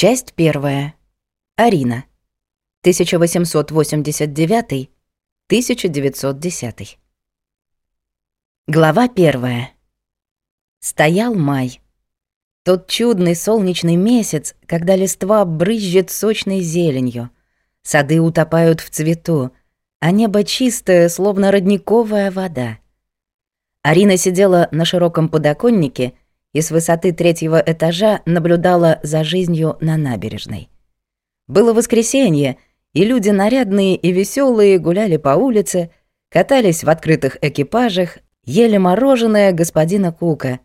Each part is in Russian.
Часть первая. Арина. 1889-1910. Глава первая. Стоял май. Тот чудный солнечный месяц, когда листва брызжет сочной зеленью. Сады утопают в цвету, а небо чистое, словно родниковая вода. Арина сидела на широком подоконнике — и с высоты третьего этажа наблюдала за жизнью на набережной. Было воскресенье, и люди нарядные и веселые гуляли по улице, катались в открытых экипажах, ели мороженое господина Кука,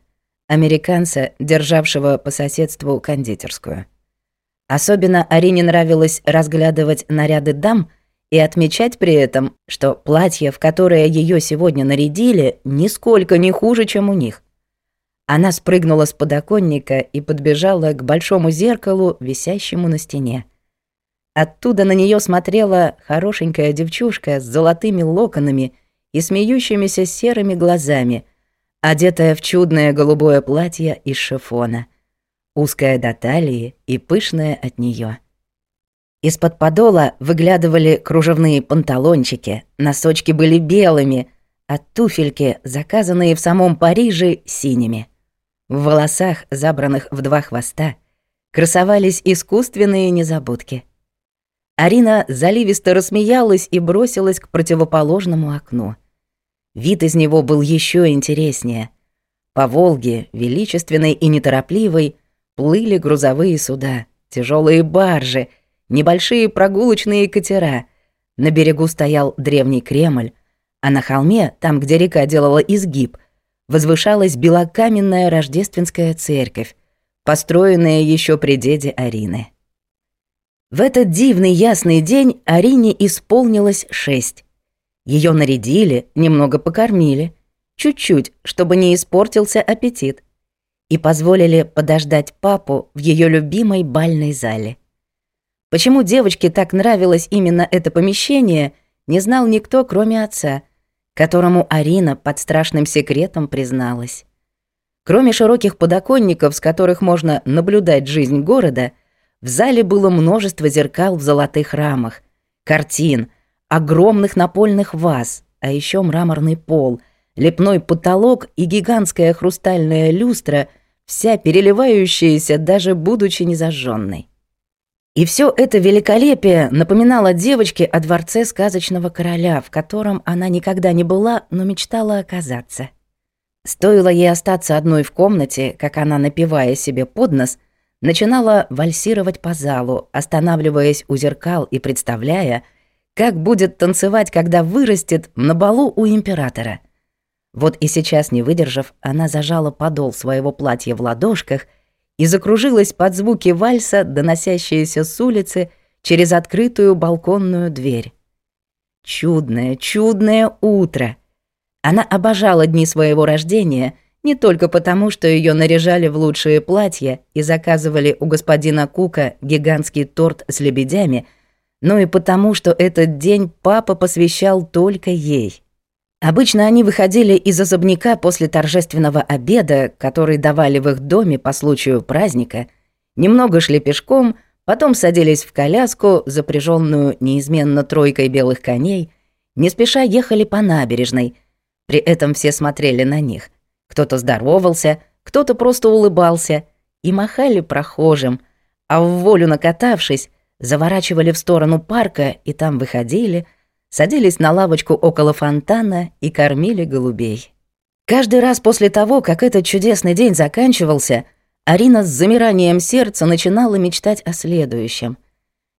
американца, державшего по соседству кондитерскую. Особенно Арине нравилось разглядывать наряды дам и отмечать при этом, что платье, в которое ее сегодня нарядили, нисколько не хуже, чем у них – она спрыгнула с подоконника и подбежала к большому зеркалу, висящему на стене. Оттуда на нее смотрела хорошенькая девчушка с золотыми локонами и смеющимися серыми глазами, одетая в чудное голубое платье из шифона, узкое до талии и пышное от нее. Из-под подола выглядывали кружевные панталончики, носочки были белыми, а туфельки, заказанные в самом Париже, синими. В волосах, забранных в два хвоста, красовались искусственные незабудки. Арина заливисто рассмеялась и бросилась к противоположному окну. Вид из него был еще интереснее. По Волге, величественной и неторопливой, плыли грузовые суда, тяжелые баржи, небольшие прогулочные катера. На берегу стоял древний Кремль, а на холме, там, где река делала изгиб, возвышалась белокаменная рождественская церковь, построенная еще при деде Арины. В этот дивный ясный день Арине исполнилось шесть. Ее нарядили, немного покормили, чуть-чуть, чтобы не испортился аппетит, и позволили подождать папу в ее любимой бальной зале. Почему девочке так нравилось именно это помещение, не знал никто, кроме отца — которому Арина под страшным секретом призналась. Кроме широких подоконников, с которых можно наблюдать жизнь города, в зале было множество зеркал в золотых рамах, картин, огромных напольных ваз, а еще мраморный пол, лепной потолок и гигантская хрустальная люстра, вся переливающаяся, даже будучи незажженной. И все это великолепие напоминало девочке о дворце сказочного короля, в котором она никогда не была, но мечтала оказаться. Стоило ей остаться одной в комнате, как она, напивая себе под нос, начинала вальсировать по залу, останавливаясь у зеркал и представляя, как будет танцевать, когда вырастет на балу у императора. Вот и сейчас, не выдержав, она зажала подол своего платья в ладошках – и закружилась под звуки вальса, доносящиеся с улицы через открытую балконную дверь. Чудное, чудное утро! Она обожала дни своего рождения не только потому, что ее наряжали в лучшие платья и заказывали у господина Кука гигантский торт с лебедями, но и потому, что этот день папа посвящал только ей. Обычно они выходили из особняка после торжественного обеда, который давали в их доме по случаю праздника, немного шли пешком, потом садились в коляску, запряженную неизменно тройкой белых коней, не спеша ехали по набережной. При этом все смотрели на них. Кто-то здоровался, кто-то просто улыбался и махали прохожим, а в волю накатавшись, заворачивали в сторону парка и там выходили – садились на лавочку около фонтана и кормили голубей. Каждый раз после того, как этот чудесный день заканчивался, Арина с замиранием сердца начинала мечтать о следующем.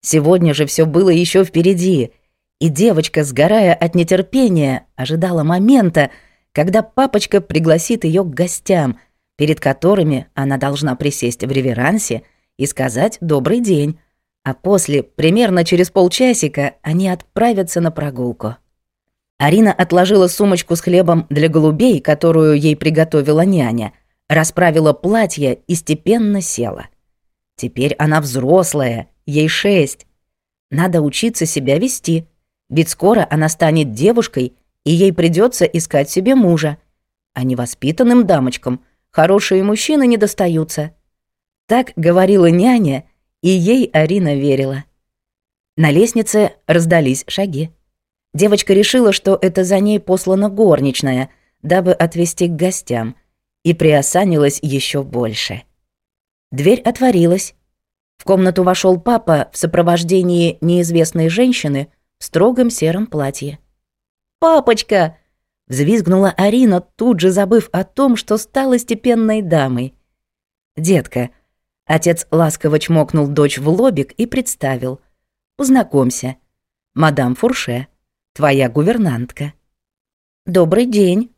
Сегодня же все было еще впереди, и девочка, сгорая от нетерпения, ожидала момента, когда папочка пригласит ее к гостям, перед которыми она должна присесть в реверансе и сказать «добрый день», а после, примерно через полчасика, они отправятся на прогулку. Арина отложила сумочку с хлебом для голубей, которую ей приготовила няня, расправила платье и степенно села. Теперь она взрослая, ей шесть. Надо учиться себя вести, ведь скоро она станет девушкой, и ей придется искать себе мужа. А невоспитанным дамочкам хорошие мужчины не достаются. Так говорила няня — и ей Арина верила. На лестнице раздались шаги. Девочка решила, что это за ней послана горничная, дабы отвести к гостям, и приосанилась еще больше. Дверь отворилась. В комнату вошел папа в сопровождении неизвестной женщины в строгом сером платье. «Папочка!» — взвизгнула Арина, тут же забыв о том, что стала степенной дамой. «Детка, — Отец ласково чмокнул дочь в лобик и представил. «Познакомься. Мадам Фурше, твоя гувернантка». «Добрый день».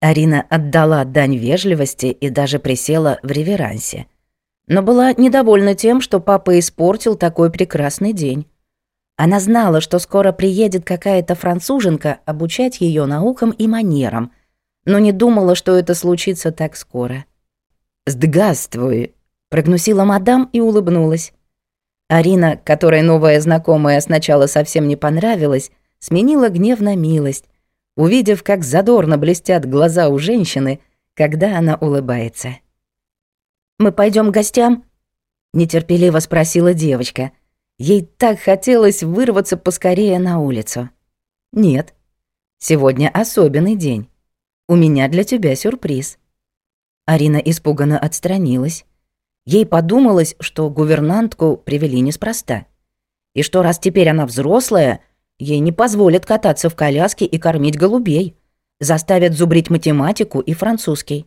Арина отдала дань вежливости и даже присела в реверансе. Но была недовольна тем, что папа испортил такой прекрасный день. Она знала, что скоро приедет какая-то француженка обучать ее наукам и манерам, но не думала, что это случится так скоро. «Здравствуй, Прогнусила мадам и улыбнулась. Арина, которой новая знакомая сначала совсем не понравилась, сменила гнев на милость, увидев, как задорно блестят глаза у женщины, когда она улыбается. «Мы пойдем к гостям?» — нетерпеливо спросила девочка. Ей так хотелось вырваться поскорее на улицу. «Нет, сегодня особенный день. У меня для тебя сюрприз». Арина испуганно отстранилась. Ей подумалось, что гувернантку привели неспроста. И что раз теперь она взрослая, ей не позволят кататься в коляске и кормить голубей. Заставят зубрить математику и французский.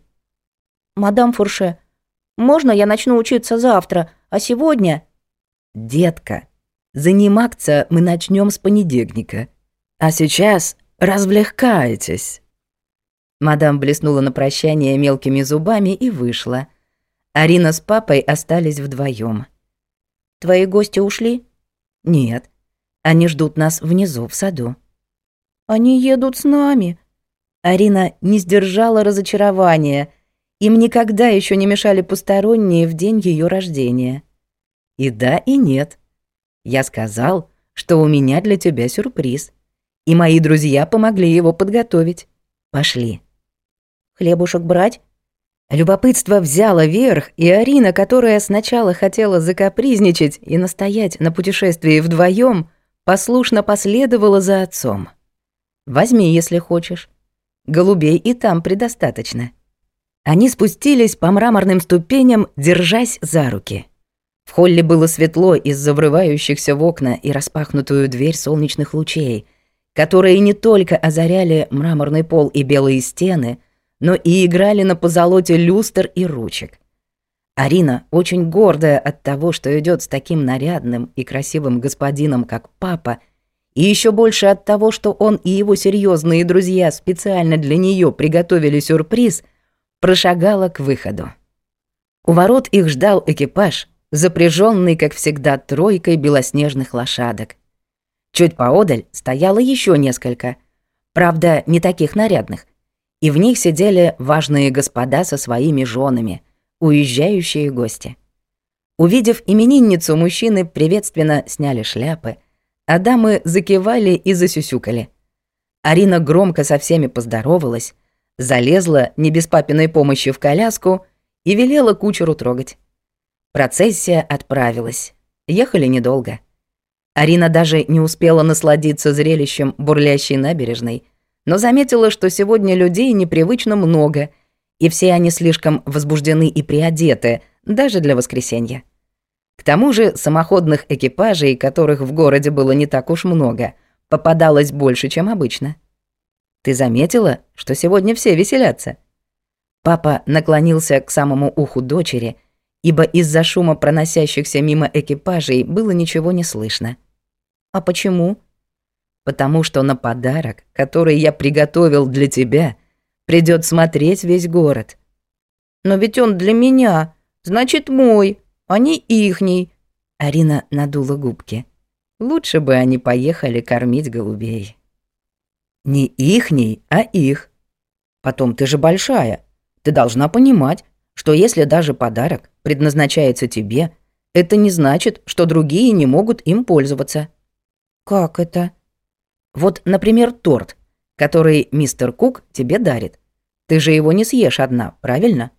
«Мадам Фурше, можно я начну учиться завтра, а сегодня...» «Детка, заниматься мы начнем с понедельника. А сейчас развлекаетесь». Мадам блеснула на прощание мелкими зубами и вышла – Арина с папой остались вдвоем. «Твои гости ушли?» «Нет. Они ждут нас внизу, в саду». «Они едут с нами». Арина не сдержала разочарования. Им никогда еще не мешали посторонние в день ее рождения. «И да, и нет. Я сказал, что у меня для тебя сюрприз. И мои друзья помогли его подготовить. Пошли». «Хлебушек брать?» Любопытство взяло верх, и Арина, которая сначала хотела закапризничать и настоять на путешествии вдвоем, послушно последовала за отцом. «Возьми, если хочешь. Голубей и там предостаточно». Они спустились по мраморным ступеням, держась за руки. В холле было светло из-за врывающихся в окна и распахнутую дверь солнечных лучей, которые не только озаряли мраморный пол и белые стены — но и играли на позолоте люстр и ручек. Арина, очень гордая от того, что идет с таким нарядным и красивым господином, как папа, и еще больше от того, что он и его серьезные друзья специально для нее приготовили сюрприз, прошагала к выходу. У ворот их ждал экипаж, запряженный, как всегда, тройкой белоснежных лошадок. Чуть поодаль стояло еще несколько, правда, не таких нарядных — и в них сидели важные господа со своими женами, уезжающие гости. Увидев именинницу, мужчины приветственно сняли шляпы, а дамы закивали и засюсюкали. Арина громко со всеми поздоровалась, залезла не без папиной помощи в коляску и велела кучеру трогать. Процессия отправилась. Ехали недолго. Арина даже не успела насладиться зрелищем бурлящей набережной — но заметила, что сегодня людей непривычно много, и все они слишком возбуждены и приодеты, даже для воскресенья. К тому же самоходных экипажей, которых в городе было не так уж много, попадалось больше, чем обычно. Ты заметила, что сегодня все веселятся? Папа наклонился к самому уху дочери, ибо из-за шума проносящихся мимо экипажей было ничего не слышно. А почему? потому что на подарок, который я приготовил для тебя, придет смотреть весь город. Но ведь он для меня, значит мой, а не ихний. Арина надула губки. Лучше бы они поехали кормить голубей. Не ихний, а их. Потом ты же большая. Ты должна понимать, что если даже подарок предназначается тебе, это не значит, что другие не могут им пользоваться. Как это? Вот, например, торт, который мистер Кук тебе дарит. Ты же его не съешь одна, правильно?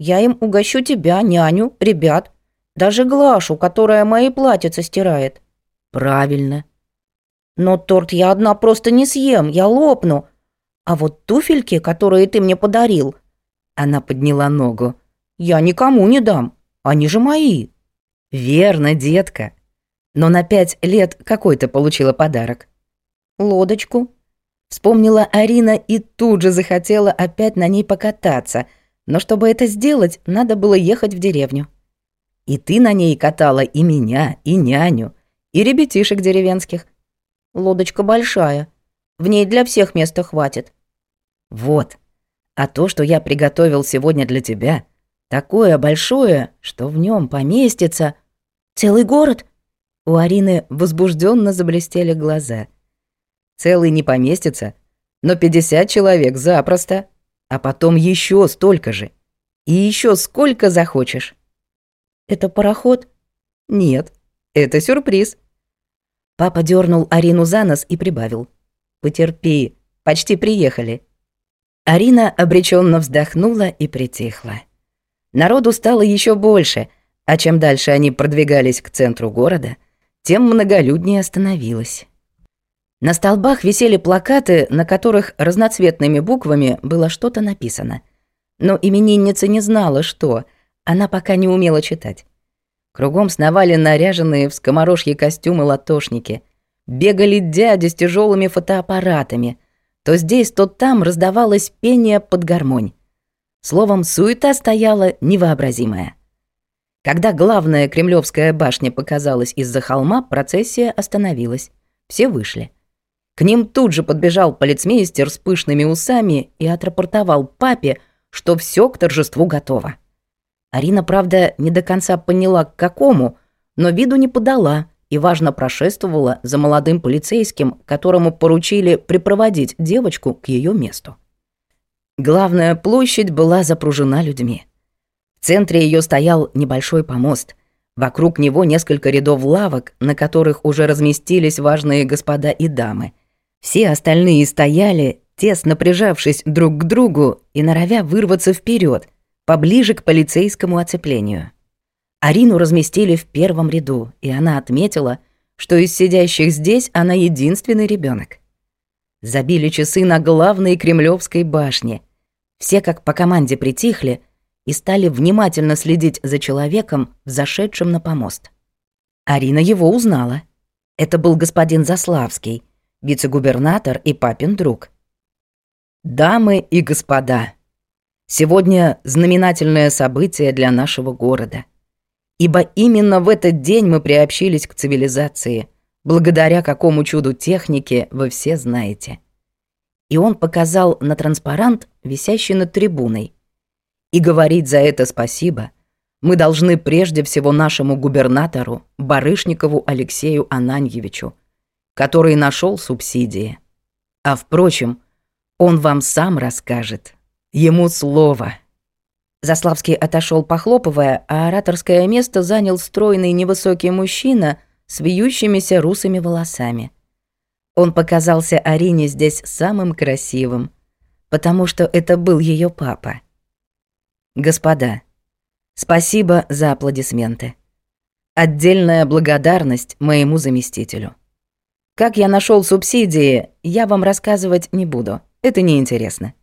Я им угощу тебя, няню, ребят, даже Глашу, которая мои платьица стирает. Правильно. Но торт я одна просто не съем, я лопну. А вот туфельки, которые ты мне подарил... Она подняла ногу. Я никому не дам, они же мои. Верно, детка. Но на пять лет какой ты получила подарок? лодочку?» Вспомнила Арина и тут же захотела опять на ней покататься, но чтобы это сделать, надо было ехать в деревню. «И ты на ней катала и меня, и няню, и ребятишек деревенских. Лодочка большая, в ней для всех места хватит». «Вот, а то, что я приготовил сегодня для тебя, такое большое, что в нем поместится...» «Целый город?» У Арины возбужденно заблестели глаза – целый не поместится, но 50 человек запросто, а потом еще столько же. И еще сколько захочешь. Это пароход? Нет, это сюрприз. Папа дернул Арину за нос и прибавил. Потерпи, почти приехали. Арина обреченно вздохнула и притихла. Народу стало еще больше, а чем дальше они продвигались к центру города, тем многолюднее становилось. На столбах висели плакаты, на которых разноцветными буквами было что-то написано. Но именинница не знала, что. Она пока не умела читать. Кругом сновали наряженные в скоморожье костюмы латошники. Бегали дяди с тяжелыми фотоаппаратами. То здесь, то там раздавалось пение под гармонь. Словом, суета стояла невообразимая. Когда главная кремлевская башня показалась из-за холма, процессия остановилась. Все вышли. К ним тут же подбежал полицмейстер с пышными усами и отрапортовал папе, что все к торжеству готово. Арина, правда, не до конца поняла, к какому, но виду не подала и важно прошествовала за молодым полицейским, которому поручили припроводить девочку к ее месту. Главная площадь была запружена людьми. В центре ее стоял небольшой помост. Вокруг него несколько рядов лавок, на которых уже разместились важные господа и дамы – все остальные стояли, тесно прижавшись друг к другу и норовя вырваться вперед, поближе к полицейскому оцеплению. Арину разместили в первом ряду, и она отметила, что из сидящих здесь она единственный ребенок. Забили часы на главной Кремлевской башне. Все как по команде притихли и стали внимательно следить за человеком, зашедшим на помост. Арина его узнала. Это был господин Заславский — вице-губернатор и папин друг. Дамы и господа, сегодня знаменательное событие для нашего города. Ибо именно в этот день мы приобщились к цивилизации, благодаря какому чуду техники вы все знаете. И он показал на транспарант, висящий над трибуной. И говорить за это спасибо мы должны прежде всего нашему губернатору Барышникову Алексею Ананьевичу – который нашел субсидии. А впрочем, он вам сам расскажет. Ему слово. Заславский отошел, похлопывая, а ораторское место занял стройный невысокий мужчина с вьющимися русыми волосами. Он показался Арине здесь самым красивым, потому что это был ее папа. Господа, спасибо за аплодисменты. Отдельная благодарность моему заместителю. Как я нашел субсидии, я вам рассказывать не буду. Это неинтересно.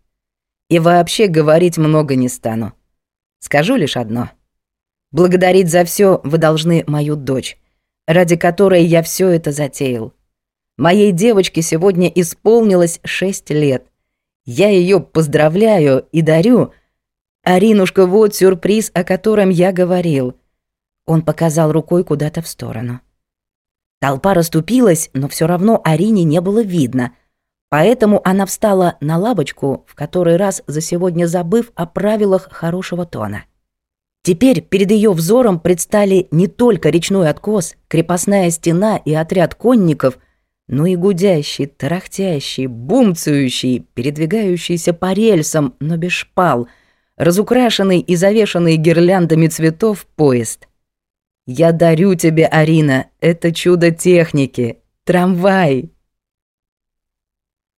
И вообще говорить много не стану. Скажу лишь одно. Благодарить за все вы должны мою дочь, ради которой я все это затеял. Моей девочке сегодня исполнилось 6 лет. Я ее поздравляю и дарю. Аринушка, вот сюрприз, о котором я говорил. Он показал рукой куда-то в сторону. Толпа расступилась, но все равно Арине не было видно. Поэтому она встала на лавочку, в который раз за сегодня забыв о правилах хорошего тона. Теперь перед ее взором предстали не только речной откос, крепостная стена и отряд конников, но и гудящий, тарахтящий, бумцующий, передвигающийся по рельсам, но без шпал, разукрашенный и завешенный гирляндами цветов поезд. Я дарю тебе, Арина, это чудо техники, трамвай.